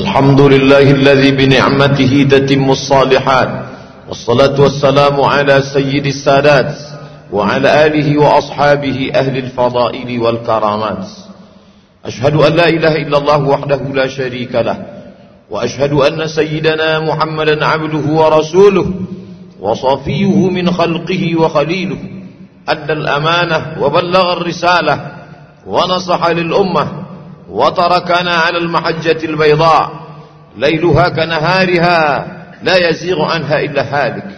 الحمد لله الذي بنعمته تتم الصالحات والصلاة والسلام على سيد السادات وعلى آله وأصحابه أهل الفضائل والكرامات. أشهد أن لا إله إلا الله وحده لا شريك له وأشهد أن سيدنا محمدا عبده ورسوله وصفيه من خلقه وخليله أدى الأمانة وبلغ الرسالة ونصح للأمة وتركنا على المحجة البيضاء ليلها كنهارها لا يزيغ عنها إلا هالك.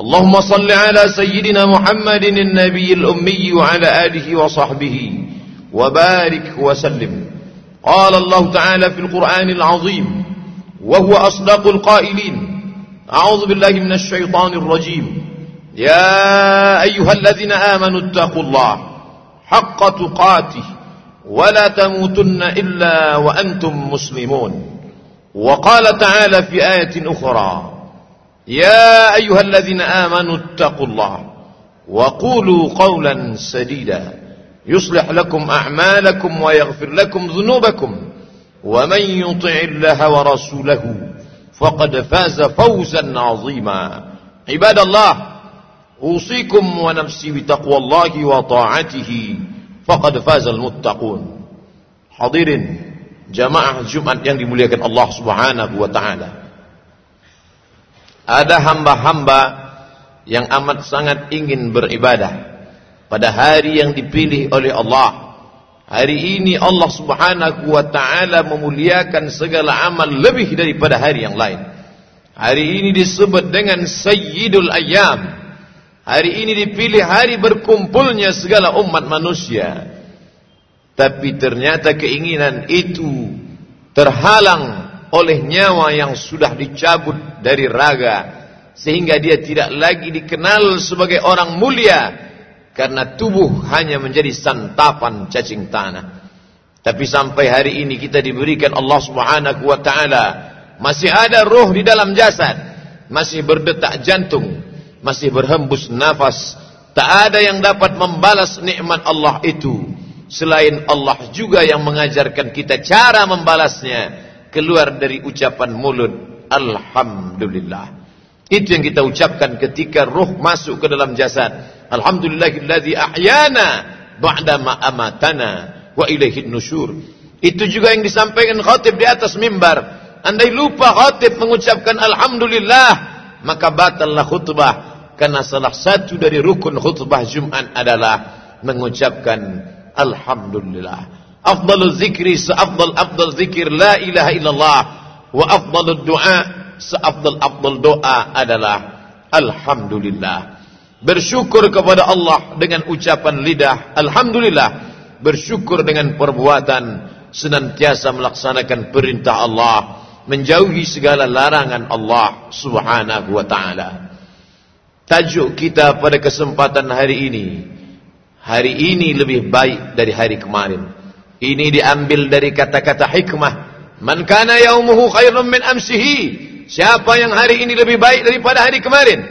اللهم صل على سيدنا محمد النبي الأمي وعلى آله وصحبه وبارك وسلم. قال الله تعالى في القرآن العظيم وهو أصدق القائلين أعوذ بالله من الشيطان الرجيم. يا أيها الذين آمنوا اتقوا الله حق تقاته ولا تموتن إلا وأنتم مسلمون. وقال تعالى في آية أخرى يا أيها الذين آمنوا اتقوا الله وقولوا قولا سديدا. يصلح لكم أعمالكم ويغفر لكم ذنوبكم. ومن يطع الله ورسوله فقد فاز فوزا عظيما. عباد الله أوصيكم ونفسي بتقوى الله وطاعته. Faqad fazal muttaqun. Hadirin jamaah Jumat yang dimuliakan Allah Subhanahu wa taala. Ada hamba-hamba yang amat sangat ingin beribadah pada hari yang dipilih oleh Allah. Hari ini Allah Subhanahu wa taala memuliakan segala amal lebih daripada hari yang lain. Hari ini disebut dengan Sayyidul Ayyam. Hari ini dipilih hari berkumpulnya segala umat manusia. Tapi ternyata keinginan itu terhalang oleh nyawa yang sudah dicabut dari raga. Sehingga dia tidak lagi dikenal sebagai orang mulia. Karena tubuh hanya menjadi santapan cacing tanah. Tapi sampai hari ini kita diberikan Allah subhanahu wa ta'ala. Masih ada roh di dalam jasad. Masih berdetak jantung masih berhembus nafas. Tak ada yang dapat membalas nikmat Allah itu. Selain Allah juga yang mengajarkan kita cara membalasnya. Keluar dari ucapan mulut. Alhamdulillah. Itu yang kita ucapkan ketika ruh masuk ke dalam jasad. Alhamdulillahilladzi ahyana ba'da ma amatana wa ilaihin nusyur. Itu juga yang disampaikan khatib di atas mimbar. Andai lupa khatib mengucapkan alhamdulillah maka batallah khutbah karena salah satu dari rukun khutbah Jumat adalah mengucapkan alhamdulillah. Afdalul zikri seafdal afdal zikir la ilaha illallah wa afdalud du'a seafdal afdal doa adalah alhamdulillah. Bersyukur kepada Allah dengan ucapan lidah alhamdulillah, bersyukur dengan perbuatan senantiasa melaksanakan perintah Allah, menjauhi segala larangan Allah Subhanahu wa taala. Tajuk kita pada kesempatan hari ini Hari ini lebih baik dari hari kemarin. Ini diambil dari kata-kata hikmah. Man kana yaumuhu khairun min amsihi. Siapa yang hari ini lebih baik daripada hari kemarin?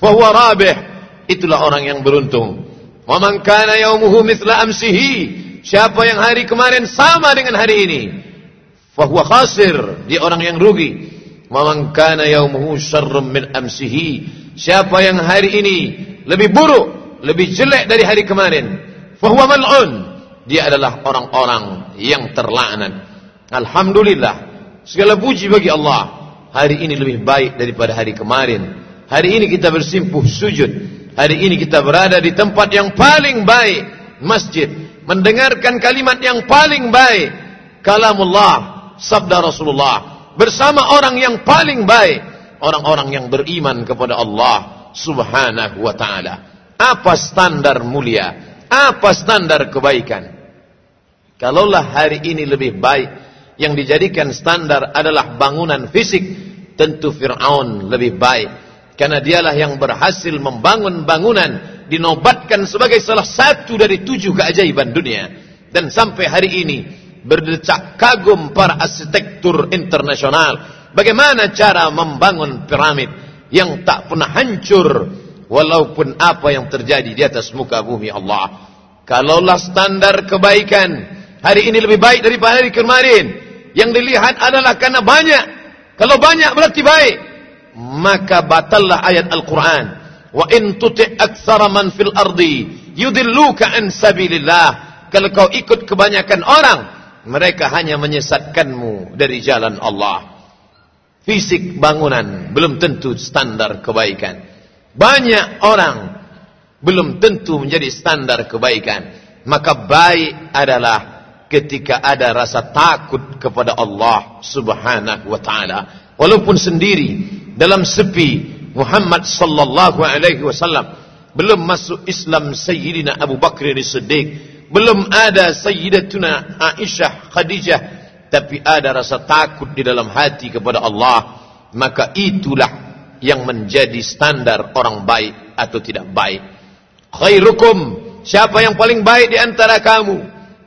Fahuwa rabih. Itulah orang yang beruntung. Wa man kana yaumuhu mithla amsihi. Siapa yang hari kemarin sama dengan hari ini? Fahuwa khasir. Dia orang yang rugi. Wa man kana yaumuhu syarrun min amsihi Siapa yang hari ini lebih buruk, lebih jelek dari hari kemarin, fahuwa mal'un. Dia adalah orang-orang yang terlaknat. Alhamdulillah, segala puji bagi Allah. Hari ini lebih baik daripada hari kemarin. Hari ini kita bersimpuh sujud. Hari ini kita berada di tempat yang paling baik, masjid, mendengarkan kalimat yang paling baik, kalamullah, sabda Rasulullah, bersama orang yang paling baik orang-orang yang beriman kepada Allah Subhanahu wa taala. Apa standar mulia? Apa standar kebaikan? Kalaulah hari ini lebih baik yang dijadikan standar adalah bangunan fisik, tentu Firaun lebih baik karena dialah yang berhasil membangun bangunan dinobatkan sebagai salah satu dari tujuh keajaiban dunia dan sampai hari ini berdecak kagum para arsitektur internasional Bagaimana cara membangun piramid yang tak pernah hancur walaupun apa yang terjadi di atas muka bumi Allah. Kalaulah standar kebaikan hari ini lebih baik daripada hari kemarin, Yang dilihat adalah karena banyak. Kalau banyak berarti baik. Maka batallah ayat Al-Quran. Wa in tuti' aktsara man fil ardi yudilluka an sabilillah. Kalau kau ikut kebanyakan orang, mereka hanya menyesatkanmu dari jalan Allah. Fisik bangunan belum tentu standar kebaikan. Banyak orang belum tentu menjadi standar kebaikan. Maka baik adalah ketika ada rasa takut kepada Allah Subhanahu wa taala. Walaupun sendiri dalam sepi Muhammad sallallahu alaihi wasallam belum masuk Islam Sayyidina Abu Bakr As-Siddiq belum ada Sayyidatuna Aisyah Khadijah tapi ada rasa takut di dalam hati kepada Allah maka itulah yang menjadi standar orang baik atau tidak baik. Khairukum siapa yang paling baik di antara kamu?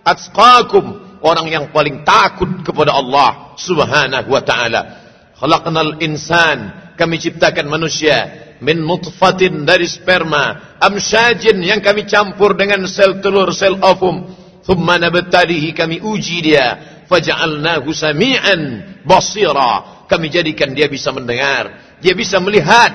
Atqakum orang yang paling takut kepada Allah subhanahu wa ta'ala. Khalaqnal insan kami ciptakan manusia min nutfatin dari sperma amsyajin yang kami campur dengan sel telur sel ovum. Thumma nabtalihi kami uji dia faja'alnahu sami'an basira. Kami jadikan dia bisa mendengar. Dia bisa melihat.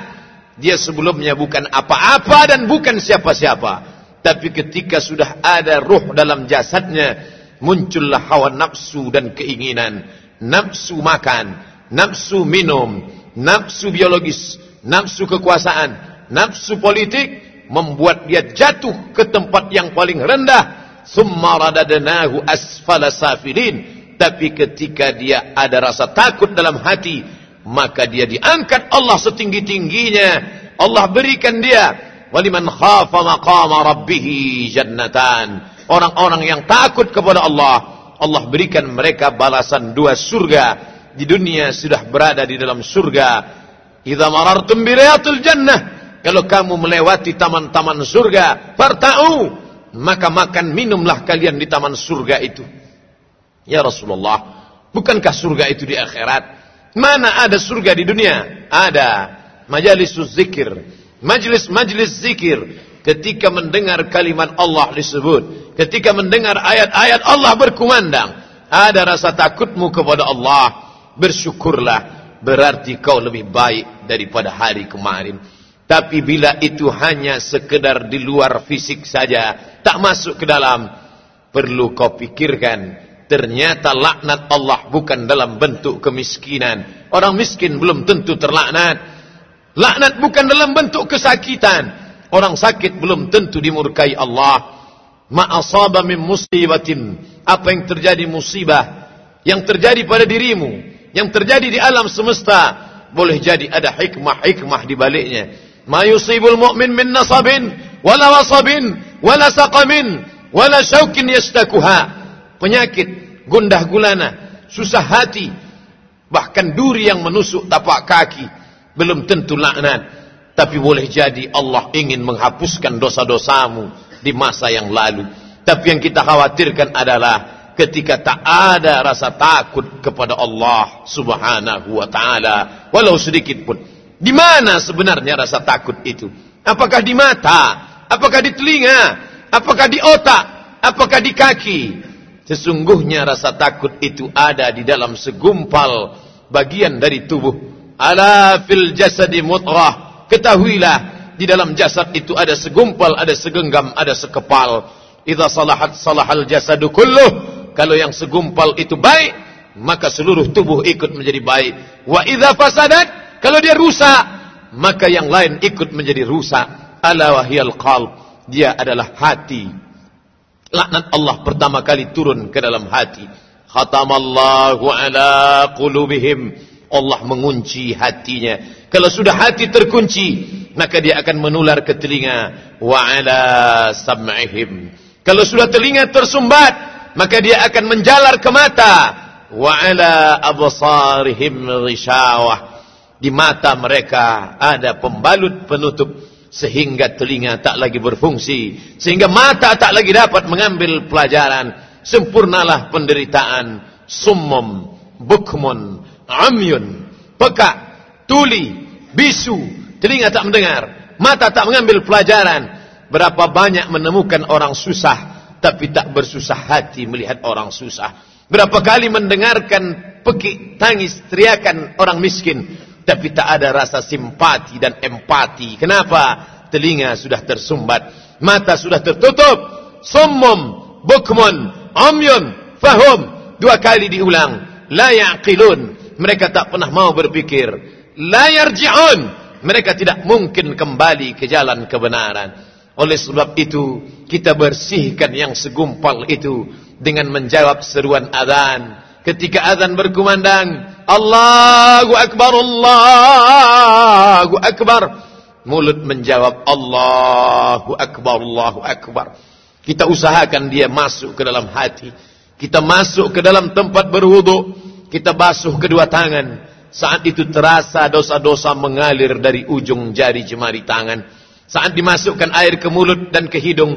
Dia sebelumnya bukan apa-apa dan bukan siapa-siapa. Tapi ketika sudah ada ruh dalam jasadnya muncullah hawa nafsu dan keinginan. Nafsu makan nafsu minum nafsu biologis nafsu kekuasaan, nafsu politik membuat dia jatuh ke tempat yang paling rendah. Summa radadnahu asfala safilin. Tapi ketika dia ada rasa takut dalam hati, maka dia diangkat Allah setinggi-tingginya. Allah berikan dia waliman khafa maqama rabbih jannatan. Orang-orang yang takut kepada Allah, Allah berikan mereka balasan dua surga. Di dunia sudah berada di dalam surga Idza marartum jannah, kalau kamu melewati taman-taman surga, farta'u, maka makan minumlah kalian di taman surga itu. Ya Rasulullah, bukankah surga itu di akhirat? Mana ada surga di dunia? Ada. Majalis zikir, majlis-majlis zikir ketika mendengar kalimat Allah disebut, ketika mendengar ayat-ayat Allah berkumandang, ada rasa takutmu kepada Allah, bersyukurlah berarti kau lebih baik daripada hari kemarin. Tapi bila itu hanya sekedar di luar fisik saja, tak masuk ke dalam, perlu kau pikirkan, ternyata laknat Allah bukan dalam bentuk kemiskinan. Orang miskin belum tentu terlaknat. Laknat bukan dalam bentuk kesakitan. Orang sakit belum tentu dimurkai Allah. Ma'asaba min musibatin. Apa yang terjadi musibah. Yang terjadi pada dirimu yang terjadi di alam semesta boleh jadi ada hikmah-hikmah di baliknya. Ma yusibul mu'min min nasabin wala wasabin wala saqamin wala syaukin yastakuha. Penyakit, gundah gulana, susah hati, bahkan duri yang menusuk tapak kaki belum tentu laknat. Tapi boleh jadi Allah ingin menghapuskan dosa-dosamu di masa yang lalu. Tapi yang kita khawatirkan adalah ketika tak ada rasa takut kepada Allah Subhanahu wa taala walau sedikit pun. Di mana sebenarnya rasa takut itu? Apakah di mata? Apakah di telinga? Apakah di otak? Apakah di kaki? Sesungguhnya rasa takut itu ada di dalam segumpal bagian dari tubuh. Ala fil jasadi mutrah. Ketahuilah di dalam jasad itu ada segumpal, ada segenggam, ada sekepal. Idza salahat salahal jasadu kulluh kalau yang segumpal itu baik, maka seluruh tubuh ikut menjadi baik. Wa idza fasadat, kalau dia rusak, maka yang lain ikut menjadi rusak. Ala wahyal qalb, dia adalah hati. Laknat Allah pertama kali turun ke dalam hati. Khatamallahu ala qulubihim. Allah mengunci hatinya. Kalau sudah hati terkunci, maka dia akan menular ke telinga. Wa ala sam'ihim. Kalau sudah telinga tersumbat, maka dia akan menjalar ke mata wa ala absarihim ghishawah di mata mereka ada pembalut penutup sehingga telinga tak lagi berfungsi sehingga mata tak lagi dapat mengambil pelajaran sempurnalah penderitaan summum bukmun amyun peka tuli bisu telinga tak mendengar mata tak mengambil pelajaran berapa banyak menemukan orang susah tapi tak bersusah hati melihat orang susah. Berapa kali mendengarkan pekik tangis teriakan orang miskin. Tapi tak ada rasa simpati dan empati. Kenapa? Telinga sudah tersumbat. Mata sudah tertutup. Summum, bukmun, amyun, fahum. Dua kali diulang. La ya'qilun. Mereka tak pernah mau berpikir. La yarji'un. Mereka tidak mungkin kembali ke jalan kebenaran. Oleh sebab itu, kita bersihkan yang segumpal itu dengan menjawab seruan azan. Ketika azan berkumandang, Allahu Akbar, Allahu Akbar. Mulut menjawab Allahu Akbar, Allahu Akbar. Kita usahakan dia masuk ke dalam hati. Kita masuk ke dalam tempat berwudu. Kita basuh kedua tangan. Saat itu terasa dosa-dosa mengalir dari ujung jari jemari tangan. Saat dimasukkan air ke mulut dan ke hidung,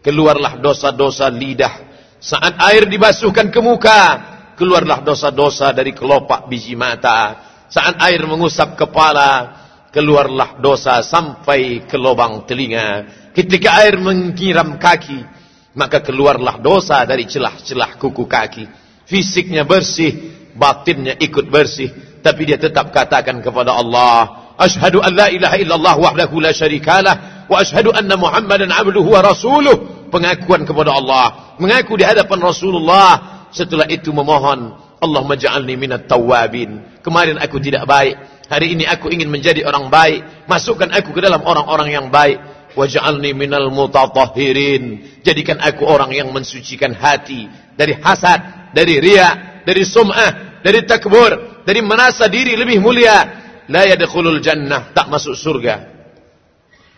keluarlah dosa-dosa lidah. Saat air dibasuhkan ke muka, keluarlah dosa-dosa dari kelopak biji mata. Saat air mengusap kepala, keluarlah dosa sampai ke lubang telinga. Ketika air mengiram kaki, maka keluarlah dosa dari celah-celah kuku kaki. Fisiknya bersih, batinnya ikut bersih, tapi dia tetap katakan kepada Allah, Ashhadu an la ilaha illallah wahdahu la syarikalah wa ashhadu anna Muhammadan abduhu wa rasuluh. Pengakuan kepada Allah, mengaku di hadapan Rasulullah setelah itu memohon Allah maj'alni minat tawabin kemarin aku tidak baik. Hari ini aku ingin menjadi orang baik. Masukkan aku ke dalam orang-orang yang baik. Waj'alni minal mutatahhirin. Jadikan aku orang yang mensucikan hati dari hasad dari riya dari sum'ah dari takbur dari merasa diri lebih mulia. La yadkhulul jannah. Tak masuk surga.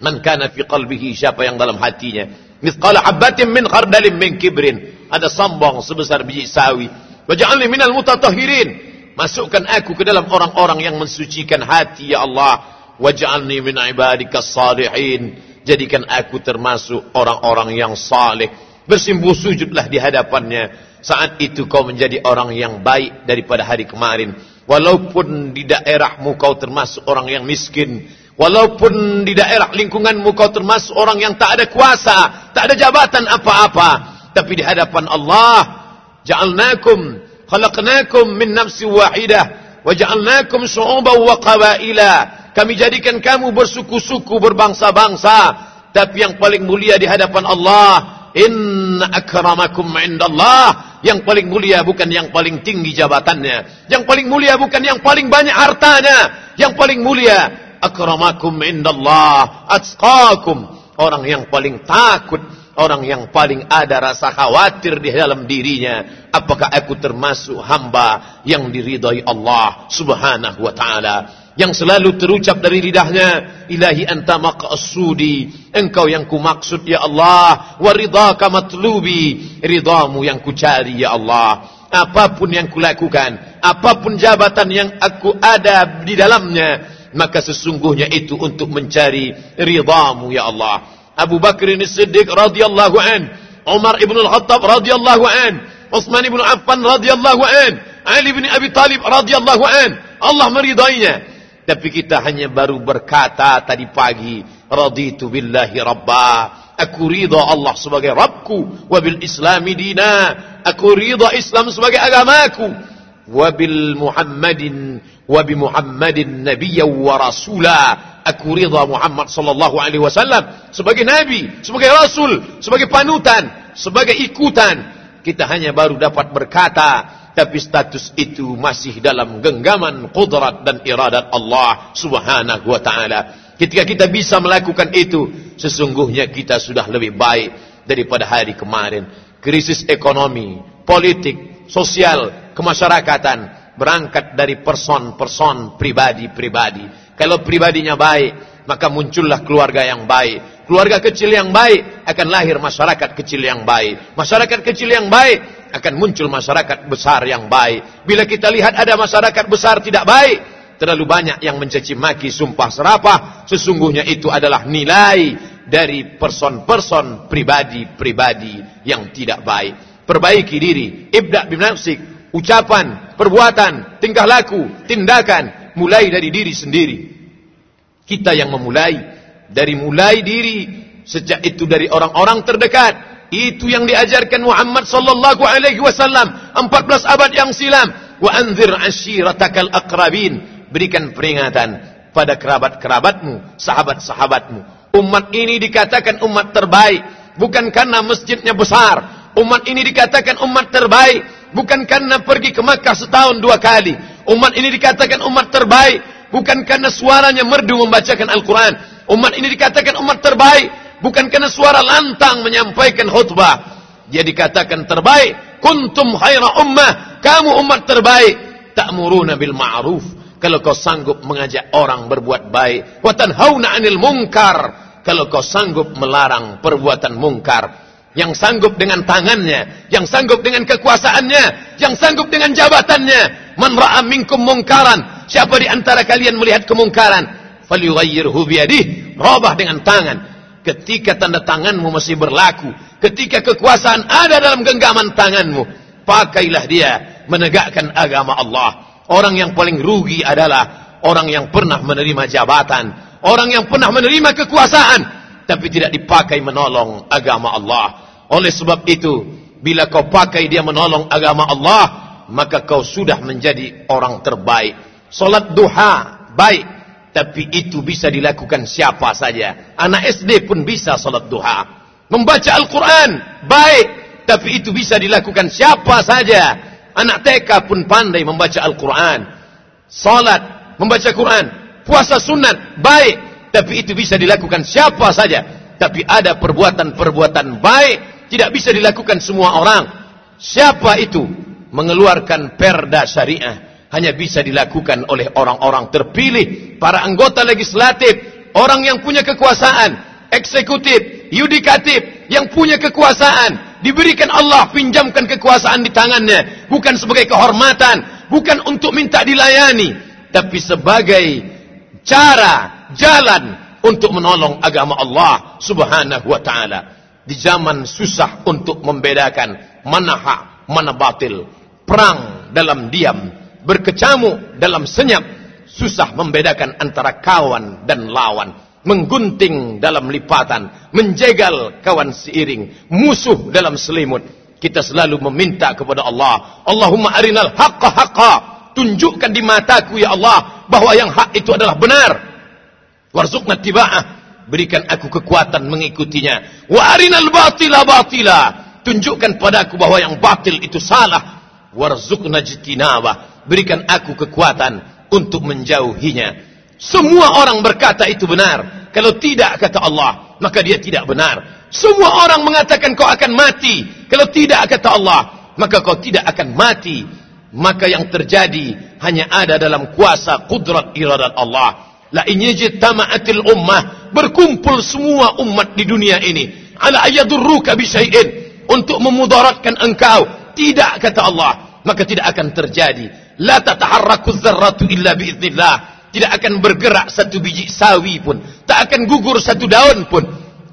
Man kana fi qalbihi siapa yang dalam hatinya. Mithqala habatin min khardalin min kibrin ada sombong sebesar biji sawi. Waj'alni minal mutatahhirin. Masukkan aku ke dalam orang-orang yang mensucikan hati ya Allah. Waj'alni min ibadikas salihin. Jadikan aku termasuk orang-orang yang saleh. Bersimbuh sujudlah di hadapannya. Saat itu kau menjadi orang yang baik daripada hari kemarin. Walaupun di daerahmu kau termasuk orang yang miskin. Walaupun di daerah lingkunganmu kau termasuk orang yang tak ada kuasa. Tak ada jabatan apa-apa tapi di hadapan Allah ja'alnakum khalaqnakum min nafsin wahidah wa ja'alnakum syu'uban wa qabaila. Kami jadikan kamu bersuku-suku berbangsa-bangsa. Tapi yang paling mulia di hadapan Allah inna akramakum indallah. Yang paling mulia bukan yang paling tinggi jabatannya. Yang paling mulia bukan yang paling banyak hartanya. Yang paling mulia akramakum indallah atqakum. Orang yang paling takut Orang yang paling ada rasa khawatir di dalam dirinya. Apakah aku termasuk hamba yang diridai Allah subhanahu wa ta'ala. Yang selalu terucap dari lidahnya. Ilahi anta maqasudi. Engkau yang ku maksud ya Allah. Waridaka matlubi. Ridamu yang ku cari ya Allah. Apa pun yang kulakukan. Apa pun jabatan yang aku ada di dalamnya. Maka sesungguhnya itu untuk mencari ridamu ya Allah. Abu Bakr As-Siddiq radhiyallahu an, Umar ibn Al-Khattab radhiyallahu an, Utsman ibn Affan radhiyallahu an, Ali bin Abi Talib radhiyallahu an. Allah meridainya. Tapi kita hanya baru berkata tadi pagi, raditu billahi rabba. Aku ridha Allah sebagai Rabbku, wa bil Islami dina. Aku ridha Islam sebagai agamaku, wa bil Muhammadin wa bi Muhammadin nabiyyan wa rasula aku ridha Muhammad sallallahu alaihi wasallam sebagai nabi, sebagai rasul, sebagai panutan, sebagai ikutan. Kita hanya baru dapat berkata, tapi status itu masih dalam genggaman kudrat dan iradat Allah subhanahu wa ta'ala. Ketika kita bisa melakukan itu, sesungguhnya kita sudah lebih baik daripada hari kemarin. Krisis ekonomi, politik, sosial, kemasyarakatan, berangkat dari person-person pribadi-pribadi kalau pribadinya baik, maka muncullah keluarga yang baik. Keluarga kecil yang baik akan lahir masyarakat kecil yang baik. Masyarakat kecil yang baik akan muncul masyarakat besar yang baik. Bila kita lihat ada masyarakat besar tidak baik, terlalu banyak yang mencaci maki sumpah serapah, sesungguhnya itu adalah nilai dari person-person pribadi-pribadi yang tidak baik. Perbaiki diri, ibda' binafsik, ucapan, perbuatan, tingkah laku, tindakan, mulai dari diri sendiri. Kita yang memulai dari mulai diri sejak itu dari orang-orang terdekat Itu yang diajarkan Muhammad sallallahu alaihi wasallam 14 abad yang silam. Wa anzir ashiratakal aqrabin. Berikan peringatan pada kerabat-kerabatmu, sahabat-sahabatmu. Umat ini dikatakan umat terbaik bukan karena masjidnya besar. Umat ini dikatakan umat terbaik bukan karena pergi ke Makkah setahun dua kali. Umat ini dikatakan umat terbaik bukan karena suaranya merdu membacakan Al-Quran. Umat ini dikatakan umat terbaik bukan karena suara lantang menyampaikan khutbah. Dia dikatakan terbaik. Kuntum khaira ummah. Kamu umat terbaik. Ta'muruna bil ma'ruf. Kalau kau sanggup mengajak orang berbuat baik. Wa tanhauna 'anil munkar. Kalau kau sanggup melarang perbuatan mungkar. Yang sanggup dengan tangannya, yang sanggup dengan kekuasaannya, yang sanggup dengan jabatannya. Man ra'a minkum mungkaran. Siapa di antara kalian melihat kemungkaran, falyughayyirhu biyadihi. Robah dengan tangan ketika tanda tanganmu masih berlaku, ketika kekuasaan ada dalam genggaman tanganmu, pakailah dia menegakkan agama Allah. Orang yang paling rugi adalah orang yang pernah menerima jabatan, orang yang pernah menerima kekuasaan, tapi tidak dipakai menolong agama Allah. Oleh sebab itu, bila kau pakai dia menolong agama Allah, maka kau sudah menjadi orang terbaik. Salat duha baik, tapi itu bisa dilakukan siapa saja. Anak SD pun bisa salat duha. Membaca Al-Quran, baik. Tapi itu bisa dilakukan siapa saja. Anak TK pun pandai membaca Al-Quran. Salat, membaca Quran. Puasa sunat, baik. Tapi itu bisa dilakukan siapa saja. Tapi ada perbuatan-perbuatan baik. Tidak bisa dilakukan semua orang. Siapa itu? Mengeluarkan perda syariah hanya bisa dilakukan oleh orang-orang terpilih, para anggota legislatif, orang yang punya kekuasaan, eksekutif, yudikatif, yang punya kekuasaan, diberikan Allah pinjamkan kekuasaan di tangannya, bukan sebagai kehormatan, bukan untuk minta dilayani, tapi sebagai cara, jalan untuk menolong agama Allah subhanahu wa ta'ala. Di zaman susah untuk membedakan mana hak, mana batil. Perang dalam diam berkecamuk dalam senyap, susah membedakan antara kawan dan lawan, menggunting dalam lipatan, menjegal kawan seiring, musuh dalam selimut. Kita selalu meminta kepada Allah, Allahumma arinal haqqa haqqa, tunjukkan di mataku ya Allah bahwa yang hak itu adalah benar. Warzuqna tiba'ah, berikan aku kekuatan mengikutinya. Wa arinal batila batila, tunjukkan padaku bahwa yang batil itu salah. Warzuqna jitinabah, berikan aku kekuatan untuk menjauhinya. Semua orang berkata itu benar. Kalau tidak kata Allah, maka dia tidak benar. Semua orang mengatakan kau akan mati. Kalau tidak kata Allah, maka kau tidak akan mati. Maka yang terjadi hanya ada dalam kuasa kudrat iradat Allah. La tamaatil ummah berkumpul semua umat di dunia ini ala ayadurruka bisyai'in untuk memudaratkan engkau tidak kata Allah maka tidak akan terjadi La tataharraku dzarratu illa biiznillah. Tidak akan bergerak satu biji sawi pun, tak akan gugur satu daun pun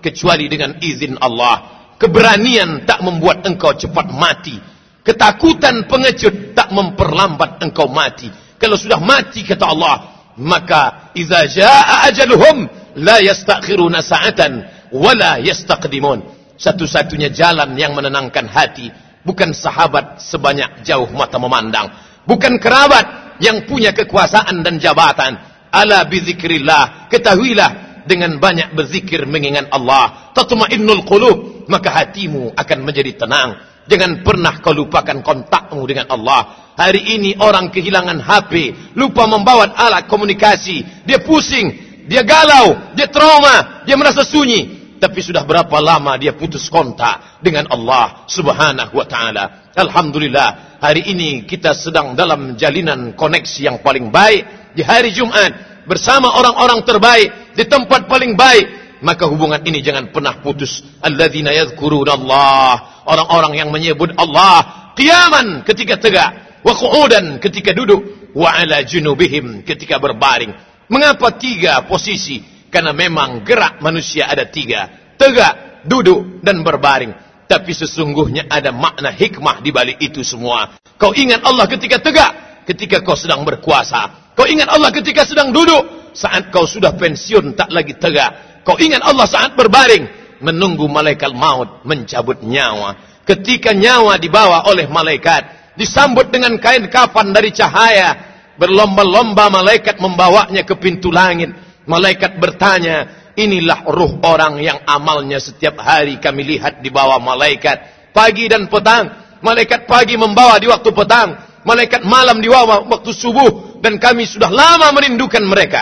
kecuali dengan izin Allah. Keberanian tak membuat engkau cepat mati. Ketakutan pengecut tak memperlambat engkau mati. Kalau sudah mati kata Allah, maka idza jaa ajaluhum la yastakhiruna sa'atan wa la yastaqdimun. Satu-satunya jalan yang menenangkan hati bukan sahabat sebanyak jauh mata memandang bukan kerabat yang punya kekuasaan dan jabatan. Ala bizikrillah, ketahuilah dengan banyak berzikir mengingat Allah, tatma'innul qulub, maka hatimu akan menjadi tenang. Jangan pernah kau lupakan kontakmu dengan Allah. Hari ini orang kehilangan HP, lupa membawa alat komunikasi, dia pusing, dia galau, dia trauma, dia merasa sunyi. Tapi sudah berapa lama dia putus kontak dengan Allah subhanahu wa ta'ala. Alhamdulillah hari ini kita sedang dalam jalinan koneksi yang paling baik di hari Jumat bersama orang-orang terbaik di tempat paling baik maka hubungan ini jangan pernah putus. Alladzina yadhkuruna Allah. Orang-orang yang menyebut Allah qiyaman ketika tegak wa qu'udan ketika duduk wa ala junubihim ketika berbaring. Mengapa tiga posisi? Karena memang gerak manusia ada tiga. Tegak duduk dan berbaring. Tapi sesungguhnya ada makna hikmah di balik itu semua. Kau ingat Allah ketika tegak, ketika kau sedang berkuasa. Kau ingat Allah ketika sedang duduk, saat kau sudah pensiun tak lagi tegak. Kau ingat Allah saat berbaring, menunggu malaikat maut mencabut nyawa. Ketika nyawa dibawa oleh malaikat, disambut dengan kain kafan dari cahaya, berlomba-lomba malaikat membawanya ke pintu langit. Malaikat bertanya, inilah ruh orang yang amalnya setiap hari kami lihat di bawah malaikat. Pagi dan petang, malaikat pagi membawa di waktu petang, malaikat malam di waktu subuh, dan kami sudah lama merindukan mereka.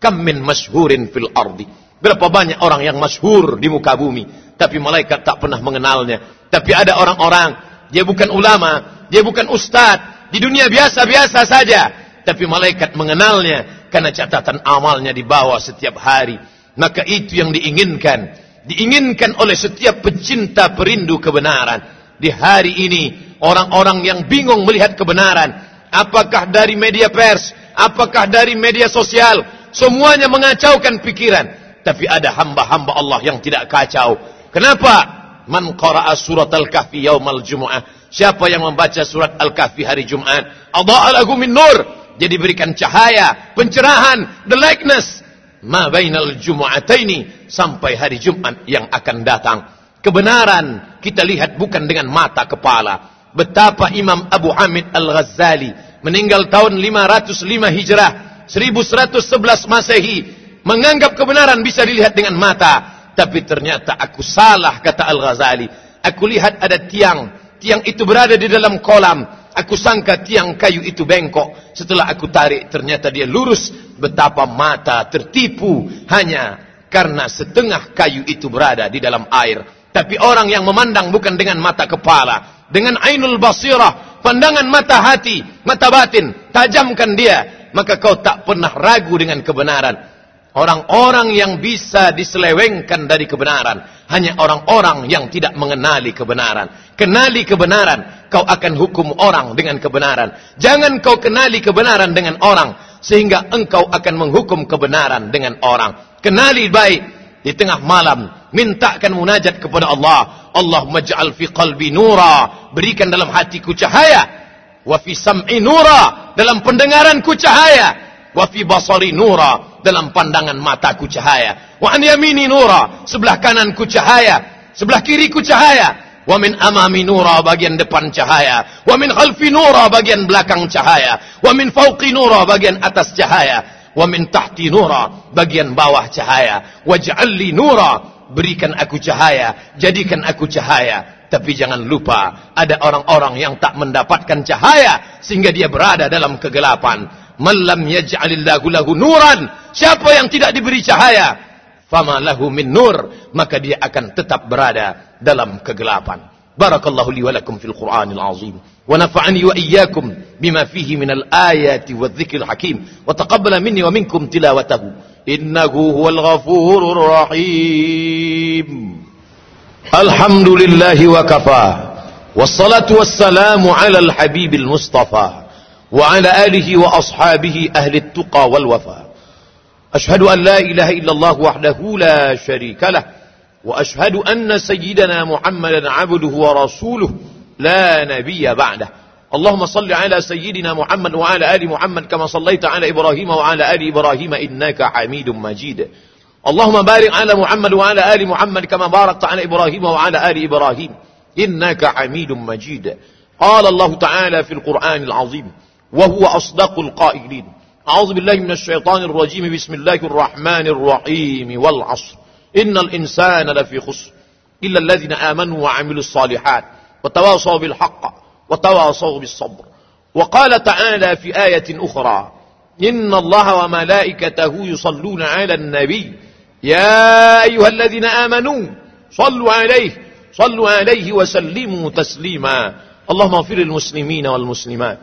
Kam min masyhurin fil ardi. Berapa banyak orang yang masyhur di muka bumi, tapi malaikat tak pernah mengenalnya. Tapi ada orang-orang, dia bukan ulama, dia bukan ustadz, di dunia biasa-biasa saja, tapi malaikat mengenalnya karena catatan amalnya dibawa setiap hari. Maka itu yang diinginkan, diinginkan oleh setiap pecinta perindu kebenaran. Di hari ini, orang-orang yang bingung melihat kebenaran, apakah dari media pers, apakah dari media sosial, Semuanya mengacaukan pikiran. Tapi ada hamba-hamba Allah yang tidak kacau. Kenapa? Man qara'a surat Al-Kahfi yaumal Jumu'ah. Siapa yang membaca surat Al-Kahfi hari Jumat? Adha'a lahu min nur. Jadi berikan cahaya, pencerahan, the likeness. Ma bainal Jumu'ataini. Sampai hari Jumat yang akan datang. Kebenaran. Kita lihat bukan dengan mata kepala. Betapa Imam Abu Hamid Al-Ghazali meninggal tahun 505 Hijrah 1111 Masehi menganggap kebenaran bisa dilihat dengan mata. Tapi ternyata aku salah kata Al-Ghazali. Aku lihat ada tiang. Tiang itu berada di dalam kolam. Aku sangka tiang kayu itu bengkok. Setelah aku tarik ternyata dia lurus. Betapa mata tertipu. Hanya karena setengah kayu itu berada di dalam air tapi orang yang memandang bukan dengan mata kepala dengan ainul basirah pandangan mata hati mata batin tajamkan dia maka kau tak pernah ragu dengan kebenaran. Orang-orang yang bisa diselewengkan dari kebenaran hanya orang-orang yang tidak mengenali kebenaran. Kenali kebenaran, kau akan hukum orang dengan kebenaran. Jangan kau kenali kebenaran dengan orang sehingga engkau akan menghukum kebenaran dengan orang. Kenali baik di tengah malam, mintakan munajat kepada Allah. Allahumma ja'al fi qalbi nura, berikan dalam hatiku cahaya. Wa fi sam'i nura. Dalam pendengaranku cahaya. Wa fi basari nura. Dalam pandangan mataku cahaya. Wa an yamini nura. Sebelah kananku cahaya. Sebelah kiriku cahaya. Wa min amami nura bagian depan cahaya. Wa min khalfi nura bagian belakang cahaya. Wa min fawqi nura bagian atas cahaya wa min tahti nura. Bagian bawah cahaya. Waj'alli nura. Berikan aku cahaya. Jadikan aku cahaya. Tapi jangan lupa, ada orang-orang yang tak mendapatkan cahaya sehingga dia berada dalam kegelapan. Malam yaj'alillahu lahu nuran. Siapa yang tidak diberi cahaya, fama lahu min nur, maka dia akan tetap berada dalam kegelapan. Barakallahu li wa lakum fil Qur'anil azim. ونفعني وإياكم بما فيه من الآيات والذكر الحكيم وتقبل مني ومنكم تلاوته إنه هو الغفور الرحيم الحمد لله وكفى والصلاة والسلام على الحبيب المصطفى وعلى آله وأصحابه أهل التقى والوفا أشهد أن لا إله إلا الله وحده لا شريك له وأشهد أن سيدنا محمدا عبده ورسوله لا نبي بعده. اللهم صل على سيدنا محمد وعلى آل محمد كما صليت على إبراهيم وعلى آل إبراهيم إنك حميد مجيد. اللهم بارك على محمد وعلى آل محمد كما باركت على إبراهيم وعلى آل إبراهيم إنك حميد مجيد. قال الله تعالى في القرآن العظيم وهو أصدق القائلين أعوذ بالله من الشيطان الرجيم. بسم الله الرحمن الرحيم. والعصر. إن الإنسان لفي خسر إلا الذين آمنوا وعملوا الصالحات وتواصوا بالحق وتواصوا بالصبر. وقال تعالى في آية أخرى إن الله وملائكته يصلون على النبي. يا أيها الذين آمنوا صلوا عليه صلوا عليه وسلموا تسليما. اللهم اغفر المسلمين والمسلمات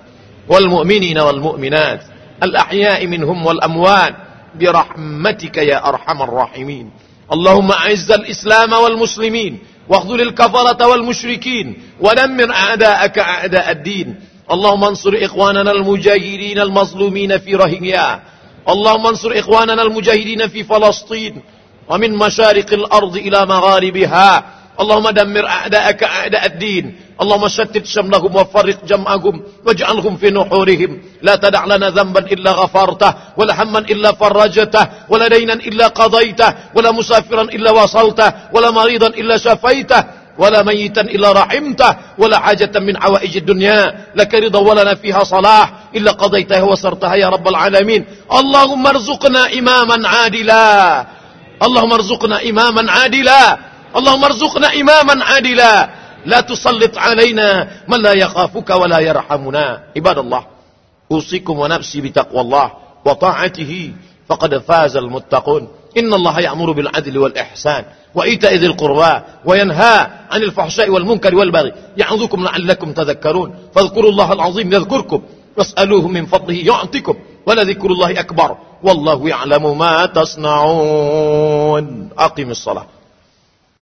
والمؤمنين والمؤمنات الأحياء منهم والأموات برحمتك يا أرحم الراحمين. اللهم أعز الإسلام والمسلمين واخذل الكفرة والمشركين ودمر أعداءك أعداء الدين. اللهم انصر إخواننا المجاهدين المظلومين في رهينيا اللهم انصر إخواننا المجاهدين في فلسطين ومن مشارق الأرض إلى مغاربها. اللهم دمر أعداءك أعداء الدين. اللهم شتت شملهم وفرق جمعهم واجعلهم في نحورهم. لا تدع لنا ذنبا إلا غفرته ولا هما إلا فرجته ولا دينا إلا قضيته ولا مسافرا إلا وصلته ولا مريضا إلا شفيته ولا ميتا إلا رحمته ولا حاجة من حوائج الدنيا. لك رضا ولنا فيها صلاح. إلا قضيتها وسرتها يا رب العالمين. اللهم ارزقنا إماما عادلا. اللهم ارزقنا إماما عادلا. اللهم ارزقنا إماما عادلا. لا تسلط علينا من لا يخافك ولا يرحمنا. عباد الله أوصيكم ونفسي بتقوى الله وطاعته فقد فاز المتقون. إن الله يأمر بالعدل والإحسان وإيتاء ذي القربى وينهى عن الفحشاء والمنكر والبغي يعظكم لعلكم تذكرون. فاذكروا الله العظيم يذكركم واسألوه من فضله يعطكم ولذكر الله أكبر والله يعلم ما تصنعون. أقم الصلاة.